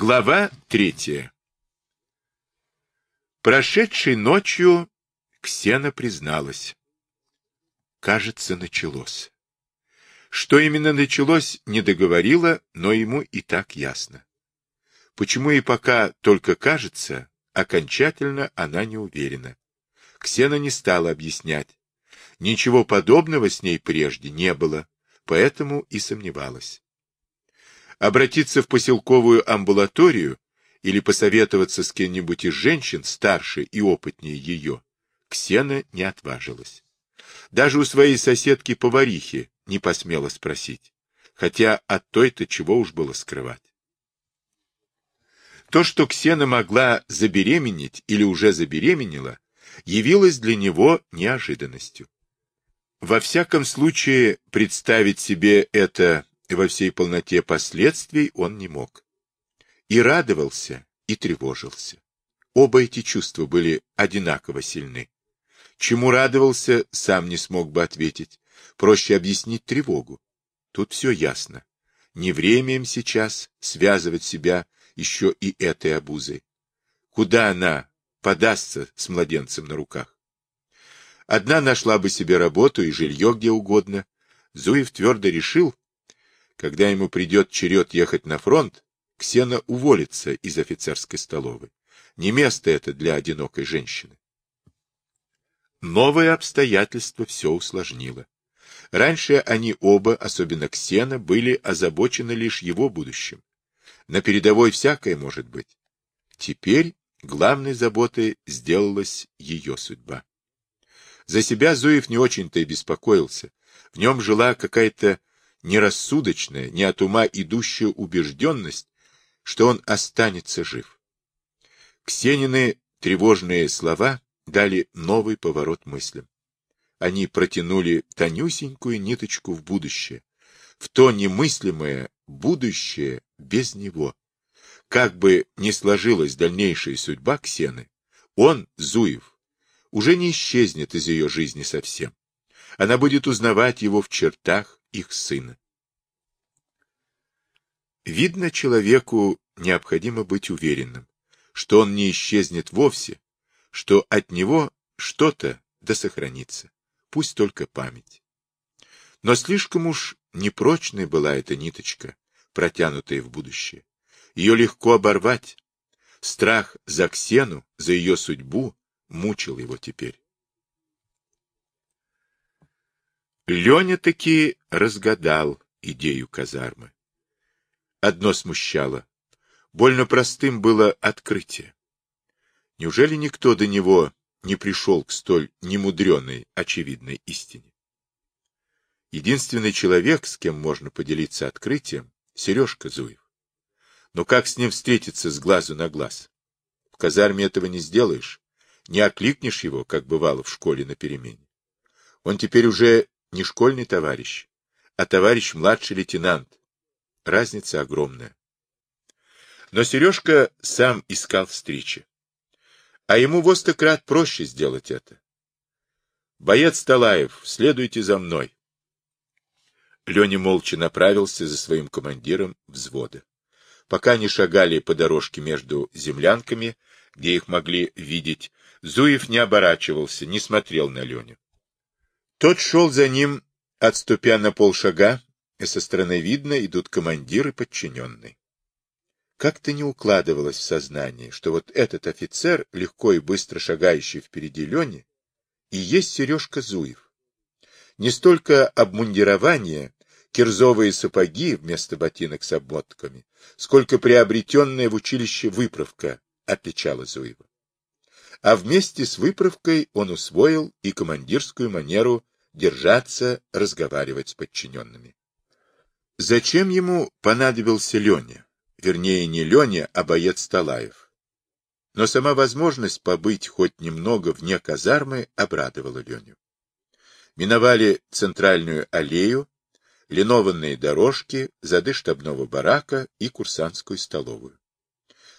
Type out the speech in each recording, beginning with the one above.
Глава третья. Прошедшей ночью Ксена призналась. Кажется, началось. Что именно началось, не договорила, но ему и так ясно. Почему и пока только кажется, окончательно она не уверена. Ксена не стала объяснять. Ничего подобного с ней прежде не было, поэтому и сомневалась. Обратиться в поселковую амбулаторию или посоветоваться с кем-нибудь из женщин старше и опытнее ее, Ксена не отважилась. Даже у своей соседки-поварихи не посмела спросить, хотя от той-то чего уж было скрывать. То, что Ксена могла забеременеть или уже забеременела, явилось для него неожиданностью. Во всяком случае, представить себе это во всей полноте последствий он не мог. И радовался, и тревожился. Оба эти чувства были одинаково сильны. Чему радовался, сам не смог бы ответить. Проще объяснить тревогу. Тут все ясно. Не время им сейчас связывать себя еще и этой обузой. Куда она подастся с младенцем на руках? Одна нашла бы себе работу и жилье где угодно. Зуев твердо решил, когда ему придет черед ехать на фронт, Ксена уволится из офицерской столовой. Не место это для одинокой женщины. Новое обстоятельство все усложнило. Раньше они оба, особенно Ксена, были озабочены лишь его будущим. На передовой всякое может быть. Теперь главной заботой сделалась ее судьба. За себя Зуев не очень-то и беспокоился. В нем жила какая-то нерассудочная, не от ума идущая убежденность, что он останется жив. Ксенины тревожные слова дали новый поворот мыслям. Они протянули тонюсенькую ниточку в будущее, в то немыслимое будущее без него. Как бы ни сложилась дальнейшая судьба Ксены, он, Зуев, уже не исчезнет из ее жизни совсем. Она будет узнавать его в чертах их сына. Видно, человеку необходимо быть уверенным, что он не исчезнет вовсе, что от него что-то да сохранится, пусть только память. Но слишком уж непрочной была эта ниточка, протянутая в будущее. Ее легко оборвать. Страх за Ксену, за ее судьбу мучил его теперь. Леня таки разгадал идею казармы. Одно смущало. Больно простым было открытие. Неужели никто до него не пришел к столь немудреной, очевидной истине? Единственный человек, с кем можно поделиться открытием, — Сережка Зуев. Но как с ним встретиться с глазу на глаз? В казарме этого не сделаешь не окликнешь его, как бывало в школе на перемене. Он теперь уже не школьный товарищ, а товарищ младший лейтенант. Разница огромная. Но Сережка сам искал встречи. А ему в остократ проще сделать это. «Боец Талаев, следуйте за мной». Леня молча направился за своим командиром взвода. Пока они шагали по дорожке между землянками, где их могли видеть, Зуев не оборачивался, не смотрел на Леню. Тот шел за ним, отступя на полшага, и со стороны видно идут командир и подчиненный. Как-то не укладывалось в сознании, что вот этот офицер, легко и быстро шагающий впереди Лени, и есть Сережка Зуев. Не столько обмундирование, кирзовые сапоги вместо ботинок с обмотками, сколько приобретенная в училище выправка отличала Зуева а вместе с выправкой он усвоил и командирскую манеру держаться, разговаривать с подчиненными. Зачем ему понадобился Леня? Вернее, не Леня, а боец Талаев. Но сама возможность побыть хоть немного вне казармы обрадовала Леню. Миновали центральную аллею, линованные дорожки, зады штабного барака и курсантскую столовую.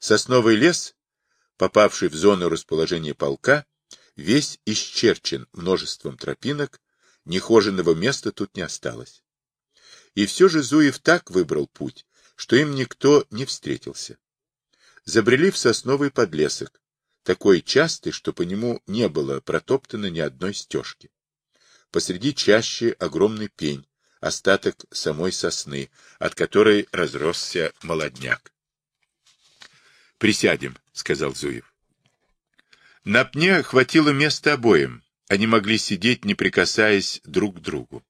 Сосновый лес попавший в зону расположения полка, весь исчерчен множеством тропинок, нехоженного места тут не осталось. И все же Зуев так выбрал путь, что им никто не встретился. забрели в сосновый подлесок, такой частый, что по нему не было протоптано ни одной стежки. Посреди чащи огромный пень, остаток самой сосны, от которой разросся молодняк. «Присядем», — сказал Зуев. На пне хватило места обоим, они могли сидеть, не прикасаясь друг к другу.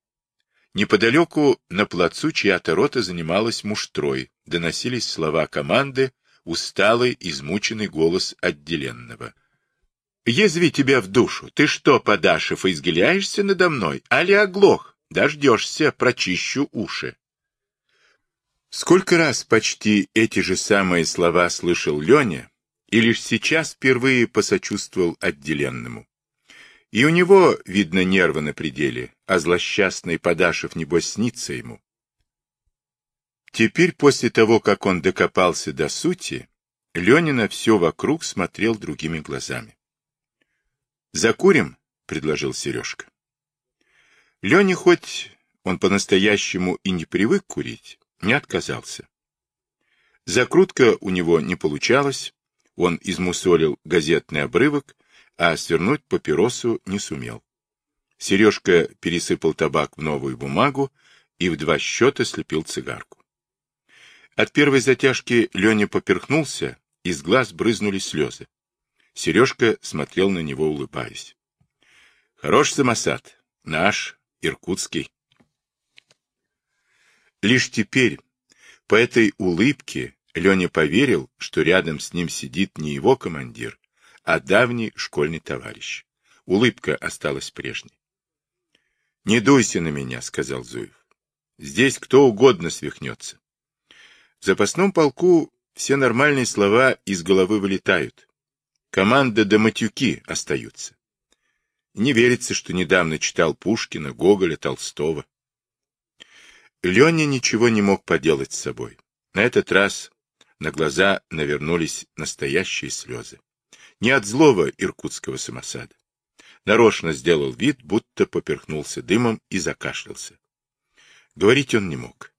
Неподалеку на плацу чья-то рота занималась муштрой, доносились слова команды, усталый, измученный голос отделенного. «Язви тебя в душу! Ты что, Подашев, изгиляешься надо мной? Али оглох? Дождешься, прочищу уши!» Сколько раз почти эти же самые слова слышал Леня, и лишь сейчас впервые посочувствовал отделенному. И у него, видно, нервы на пределе, а злосчастный Подашев, небось, снится ему. Теперь, после того, как он докопался до сути, Леня на все вокруг смотрел другими глазами. «Закурим?» — предложил Сережка. Леня, хоть он по-настоящему и не привык курить, не отказался. Закрутка у него не получалась, он измусолил газетный обрывок, а свернуть папиросу не сумел. Сережка пересыпал табак в новую бумагу и в два счета слепил цигарку. От первой затяжки Леня поперхнулся, из глаз брызнули слезы. Сережка смотрел на него, улыбаясь. — Хорош самосад. Наш, иркутский. Лишь теперь, по этой улыбке, Леня поверил, что рядом с ним сидит не его командир, а давний школьный товарищ. Улыбка осталась прежней. — Не дуйся на меня, — сказал Зуев. — Здесь кто угодно свихнется. В запасном полку все нормальные слова из головы вылетают. Команда до матюки остаются. Не верится, что недавно читал Пушкина, Гоголя, Толстого. Леня ничего не мог поделать с собой. На этот раз на глаза навернулись настоящие слезы. Не от злого иркутского самосада. Нарочно сделал вид, будто поперхнулся дымом и закашлялся. Говорить он не мог.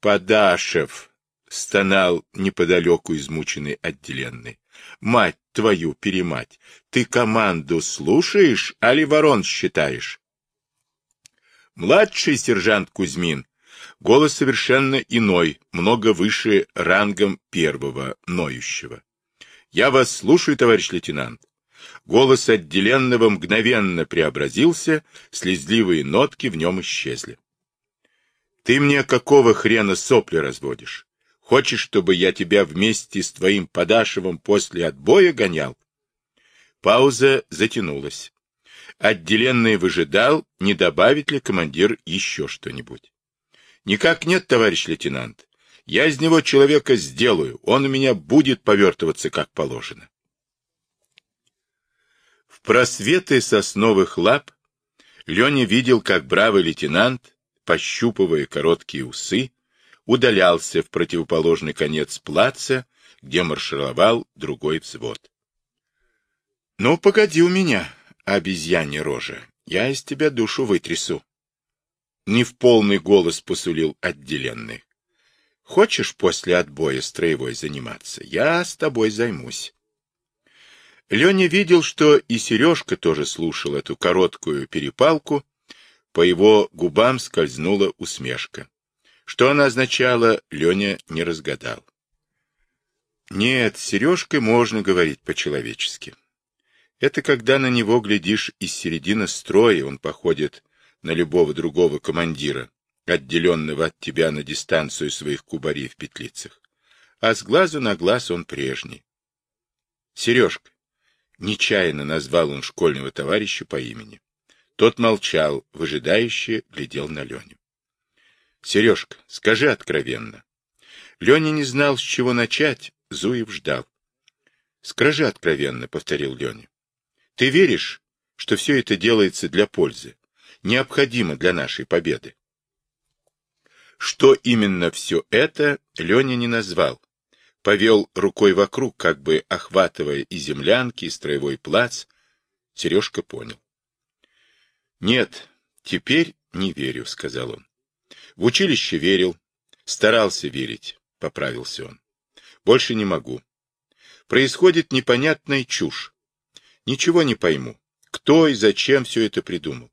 Подашев, стонал неподалеку измученный отделенный. Мать твою, перемать, ты команду слушаешь, али ворон считаешь? Младший сержант Кузьмин. Голос совершенно иной, много выше рангом первого, ноющего. Я вас слушаю, товарищ лейтенант. Голос отделенного мгновенно преобразился, слезливые нотки в нем исчезли. Ты мне какого хрена сопли разводишь? Хочешь, чтобы я тебя вместе с твоим Подашевым после отбоя гонял? Пауза затянулась. Отделенный выжидал, не добавит ли командир еще что-нибудь. Никак нет, товарищ лейтенант. Я из него человека сделаю, он у меня будет повертываться как положено. В просветы сосновых лап Леня видел, как бравый лейтенант пощупывая короткие усы, удалялся в противоположный конец плаца, где маршировал другой взвод. — Ну, погоди у меня, обезьянья рожа, я из тебя душу вытрясу. Не в полный голос посулил отделенный. Хочешь после отбоя строевой заниматься? Я с тобой займусь. Леня видел, что и Сережка тоже слушал эту короткую перепалку, по его губам скользнула усмешка. Что она означала, Леня не разгадал. Нет, с Сережкой можно говорить по-человечески. Это когда на него глядишь из середины строя, он походит на любого другого командира, отделенного от тебя на дистанцию своих кубарей в петлицах. А с глазу на глаз он прежний. Сережка. Нечаянно назвал он школьного товарища по имени. Тот молчал, выжидающе глядел на Леню. — Сережка, скажи откровенно. Леня не знал, с чего начать, Зуев ждал. — Скажи откровенно, — повторил Леня. — Ты веришь, что все это делается для пользы, необходимо для нашей победы? Что именно все это, Леня не назвал. Повел рукой вокруг, как бы охватывая и землянки, и строевой плац. Сережка понял. Нет, теперь не верю, сказал он. В училище верил, старался верить, поправился он. Больше не могу. Происходит непонятная чушь. Ничего не пойму. Кто и зачем все это придумал?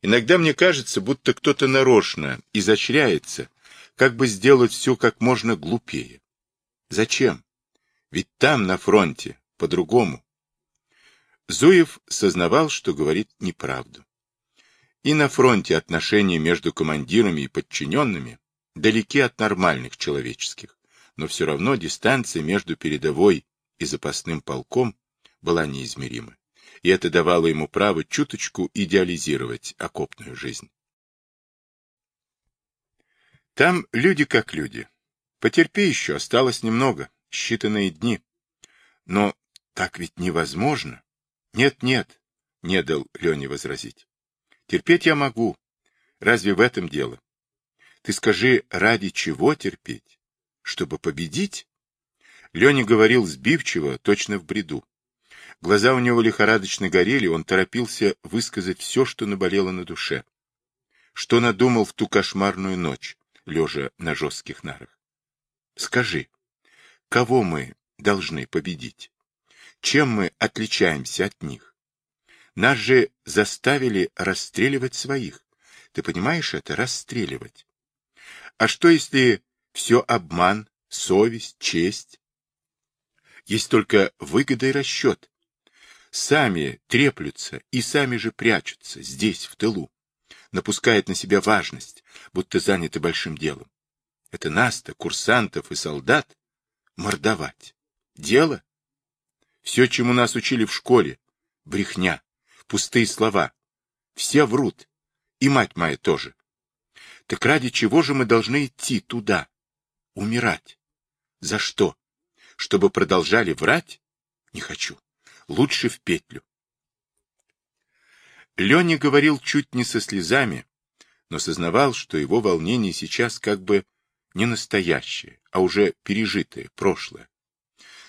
Иногда мне кажется, будто кто-то нарочно изощряется, как бы сделать все как можно глупее. Зачем? Ведь там, на фронте, по-другому. Зуев сознавал, что говорит неправду. И на фронте отношения между командирами и подчиненными далеки от нормальных человеческих, но все равно дистанция между передовой и запасным полком была неизмерима и это давало ему право чуточку идеализировать окопную жизнь. Там люди как люди. Потерпи еще, осталось немного, считанные дни. Но так ведь невозможно. Нет-нет, не дал Лене возразить. Терпеть я могу. Разве в этом дело? Ты скажи, ради чего терпеть? Чтобы победить? Леня говорил сбивчиво, точно в бреду. Глаза у него лихорадочно горели, он торопился высказать все, что наболело на душе. Что надумал в ту кошмарную ночь, лежа на жестких нарах? Скажи, кого мы должны победить? Чем мы отличаемся от них? Нас же заставили расстреливать своих. Ты понимаешь это? Расстреливать. А что, если все обман, совесть, честь? Есть только выгода и расчет сами треплются и сами же прячутся здесь, в тылу, напускают на себя важность, будто заняты большим делом. Это нас-то, курсантов и солдат, мордовать. Дело? Все, чему нас учили в школе, брехня, пустые слова. Все врут, и мать моя тоже. Так ради чего же мы должны идти туда? Умирать. За что? Чтобы продолжали врать? Не хочу лучше в петлю. Леня говорил чуть не со слезами, но сознавал, что его волнение сейчас как бы не настоящее, а уже пережитое, прошлое.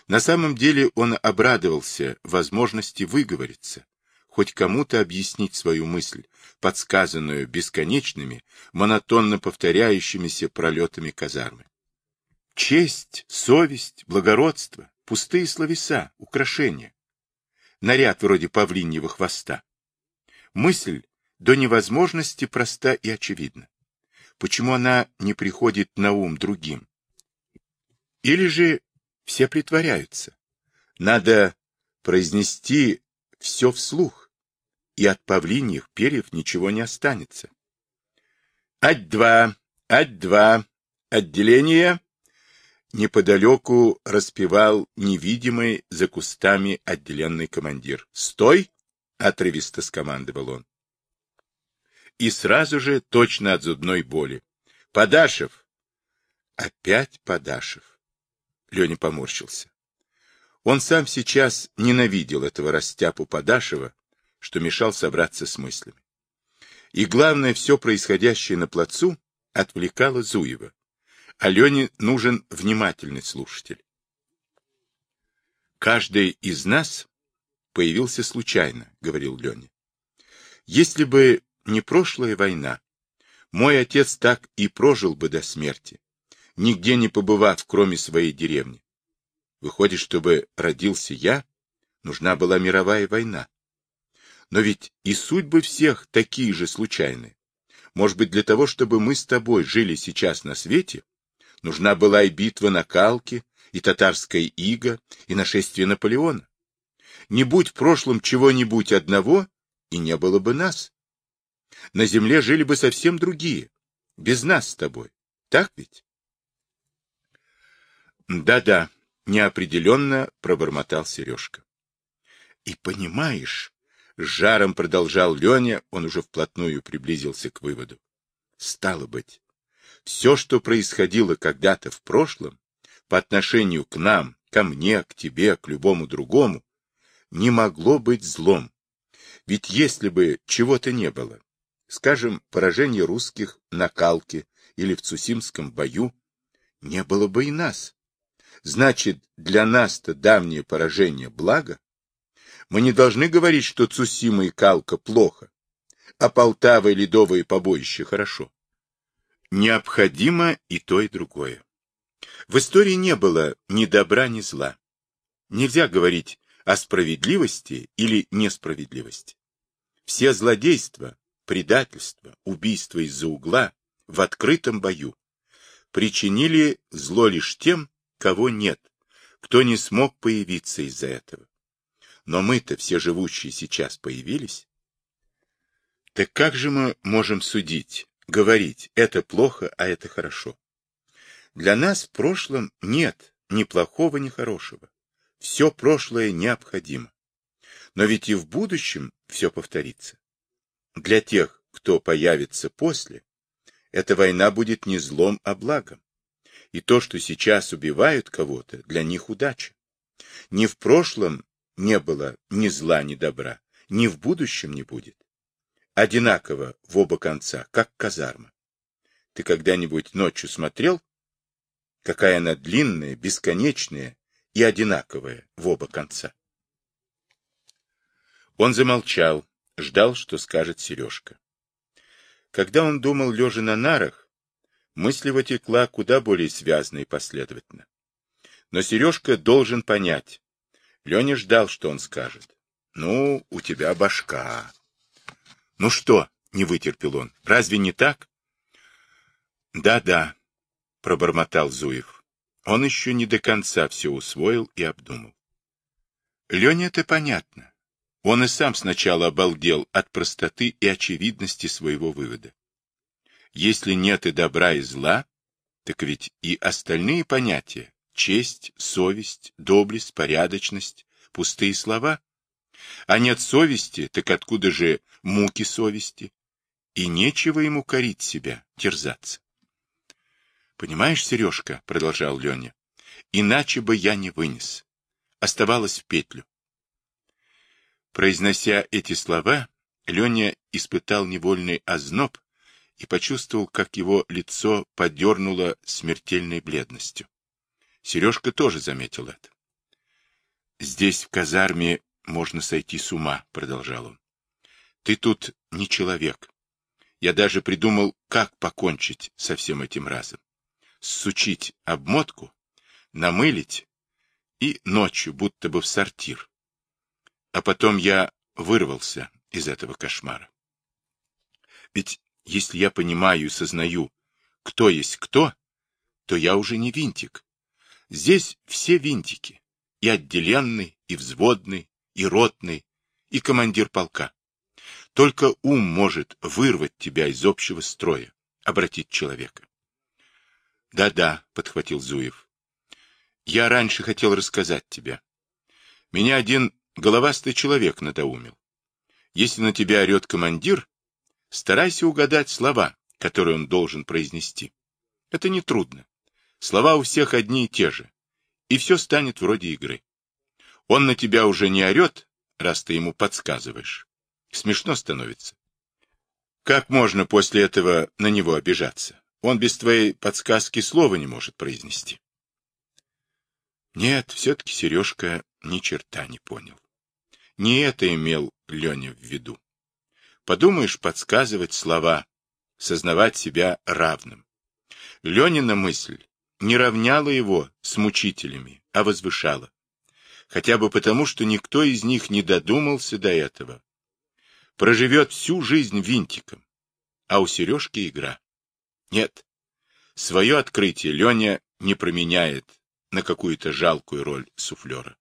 На самом деле он обрадовался возможности выговориться, хоть кому-то объяснить свою мысль, подсказанную бесконечными, монотонно повторяющимися пролетами казармы. Честь, совесть, благородство, пустые словеса, украшения наряд вроде павлиньего хвоста. Мысль до невозможности проста и очевидна. Почему она не приходит на ум другим? Или же все притворяются? Надо произнести все вслух, и от павлиньих перьев ничего не останется. Ать-два, ать-два, отделение неподалеку распевал невидимый за кустами отделенный командир. «Стой!» — отрывисто скомандовал он. И сразу же, точно от зубной боли. «Подашев!» Опять Подашев. Леня поморщился. Он сам сейчас ненавидел этого растяпу Подашева, что мешал собраться с мыслями. И главное, все происходящее на плацу отвлекало Зуева. Алене нужен внимательный слушатель. Каждый из нас появился случайно, говорил Леня. Если бы не прошлая война, мой отец так и прожил бы до смерти, нигде не побывав, кроме своей деревни. Выходит, чтобы родился я, нужна была мировая война. Но ведь и судьбы всех такие же случайные. Может быть, для того, чтобы мы с тобой жили сейчас на свете, Нужна была и битва на Калке, и татарская ига, и нашествие Наполеона. Не будь в прошлом чего-нибудь одного, и не было бы нас. На земле жили бы совсем другие, без нас с тобой. Так ведь? Да-да, неопределенно пробормотал Сережка. И понимаешь, с жаром продолжал Леня, он уже вплотную приблизился к выводу. Стало быть, все, что происходило когда-то в прошлом, по отношению к нам, ко мне, к тебе, к любому другому, не могло быть злом. Ведь если бы чего-то не было, скажем, поражение русских на Калке или в Цусимском бою, не было бы и нас. Значит, для нас-то давнее поражение благо. Мы не должны говорить, что Цусима и Калка плохо, а Полтава и Ледовое побоище хорошо. Необходимо и то, и другое. В истории не было ни добра, ни зла. Нельзя говорить о справедливости или несправедливости. Все злодейства, предательства, убийства из-за угла в открытом бою причинили зло лишь тем, кого нет, кто не смог появиться из-за этого. Но мы-то, все живущие сейчас, появились. Так как же мы можем судить, говорить, это плохо, а это хорошо? Для нас в прошлом нет ни плохого, ни хорошего. Все прошлое необходимо. Но ведь и в будущем все повторится. Для тех, кто появится после, эта война будет не злом, а благом. И то, что сейчас убивают кого-то, для них удача. Ни в прошлом не было ни зла, ни добра, ни в будущем не будет. Одинаково в оба конца, как казарма. Ты когда-нибудь ночью смотрел, какая она длинная, бесконечная и одинаковая в оба конца? Он замолчал, ждал, что скажет Сережка. Когда он думал, лежа на нарах, мысль его куда более связно и последовательно. Но Сережка должен понять. Леня ждал, что он скажет. «Ну, у тебя башка». «Ну что?» — не вытерпел он. «Разве не так?» «Да-да», — пробормотал Зуев. Он еще не до конца все усвоил и обдумал. Лене это понятно. Он и сам сначала обалдел от простоты и очевидности своего вывода. Если нет и добра, и зла, так ведь и остальные понятия — честь, совесть, доблесть, порядочность — пустые слова. А нет совести, так откуда же муки совести? И нечего ему корить себя, терзаться. «Понимаешь, Сережка, — продолжал Леня, — иначе бы я не вынес. Оставалось в петлю. Произнося эти слова, Леня испытал невольный озноб и почувствовал, как его лицо подернуло смертельной бледностью. Сережка тоже заметил это. «Здесь, в казарме, можно сойти с ума», — продолжал он. «Ты тут не человек. Я даже придумал, как покончить со всем этим разом. Сучить обмотку, намылить и ночью, будто бы в сортир. А потом я вырвался из этого кошмара. Ведь если я понимаю и сознаю, кто есть кто, то я уже не винтик. Здесь все винтики. И отделенный, и взводный, и ротный, и командир полка. Только ум может вырвать тебя из общего строя, обратить человека. «Да-да», — подхватил Зуев. «Я раньше хотел рассказать тебе. Меня один головастый человек надоумил. Если на тебя орет командир, старайся угадать слова, которые он должен произнести. Это нетрудно. Слова у всех одни и те же, и все станет вроде игры. Он на тебя уже не орет, раз ты ему подсказываешь. Смешно становится. Как можно после этого на него обижаться? Он без твоей подсказки слова не может произнести. Нет, все-таки Сережка ни черта не понял. Не это имел Леня в виду. Подумаешь, подсказывать слова, сознавать себя равным. Ленина мысль не равняла его с мучителями, а возвышала. Хотя бы потому, что никто из них не додумался до этого. Проживет всю жизнь винтиком, а у Сережки игра. Нет, свое открытие Леня не променяет на какую-то жалкую роль суфлера.